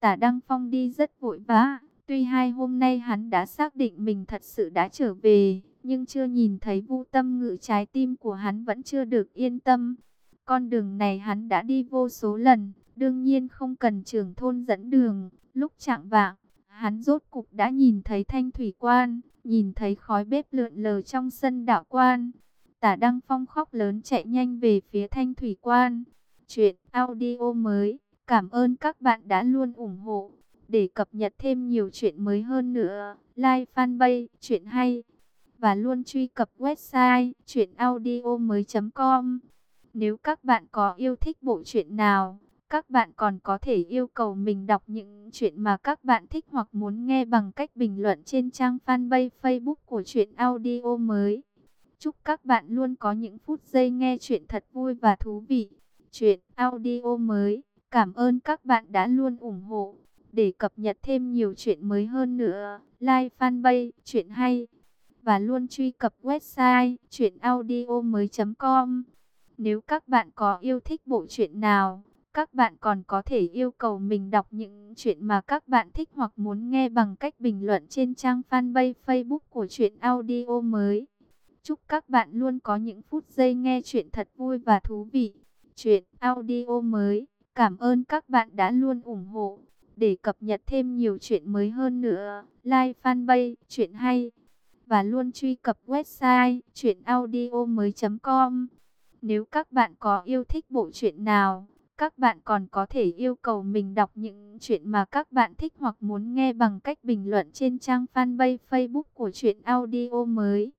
Tả Đăng Phong đi rất vội vã, tuy hai hôm nay hắn đã xác định mình thật sự đã trở về, nhưng chưa nhìn thấy Vu Tâm Ngự trái tim của hắn vẫn chưa được yên tâm. Con đường này hắn đã đi vô số lần, đương nhiên không cần trưởng thôn dẫn đường. Lúc chạng vạng, hắn rốt cục đã nhìn thấy thanh thủy quan, nhìn thấy khói bếp lượn lờ trong sân đạo quan. Tả Đăng Phong khóc lớn chạy nhanh về phía thanh thủy quan. Chuyện audio mới, cảm ơn các bạn đã luôn ủng hộ. Để cập nhật thêm nhiều chuyện mới hơn nữa, like fanpage, chuyện hay. Và luôn truy cập website, chuyện audio mới.com. Nếu các bạn có yêu thích bộ truyện nào, các bạn còn có thể yêu cầu mình đọc những chuyện mà các bạn thích hoặc muốn nghe bằng cách bình luận trên trang fanpage Facebook của truyện audio mới. Chúc các bạn luôn có những phút giây nghe chuyện thật vui và thú vị. Chuyện audio mới. Cảm ơn các bạn đã luôn ủng hộ. Để cập nhật thêm nhiều chuyện mới hơn nữa, like fanpage chuyện hay và luôn truy cập website chuyenaudio.com. Nếu các bạn có yêu thích bộ truyện nào, các bạn còn có thể yêu cầu mình đọc những chuyện mà các bạn thích hoặc muốn nghe bằng cách bình luận trên trang fanpage Facebook của Chuyện Audio mới. Chúc các bạn luôn có những phút giây nghe chuyện thật vui và thú vị. Chuyện Audio mới. Cảm ơn các bạn đã luôn ủng hộ. Để cập nhật thêm nhiều chuyện mới hơn nữa, like fanpage Chuyện hay và luôn truy cập website chuyenaudio.com. Nếu các bạn có yêu thích bộ truyện nào, các bạn còn có thể yêu cầu mình đọc những chuyện mà các bạn thích hoặc muốn nghe bằng cách bình luận trên trang fanpage Facebook của Chuyện Audio mới.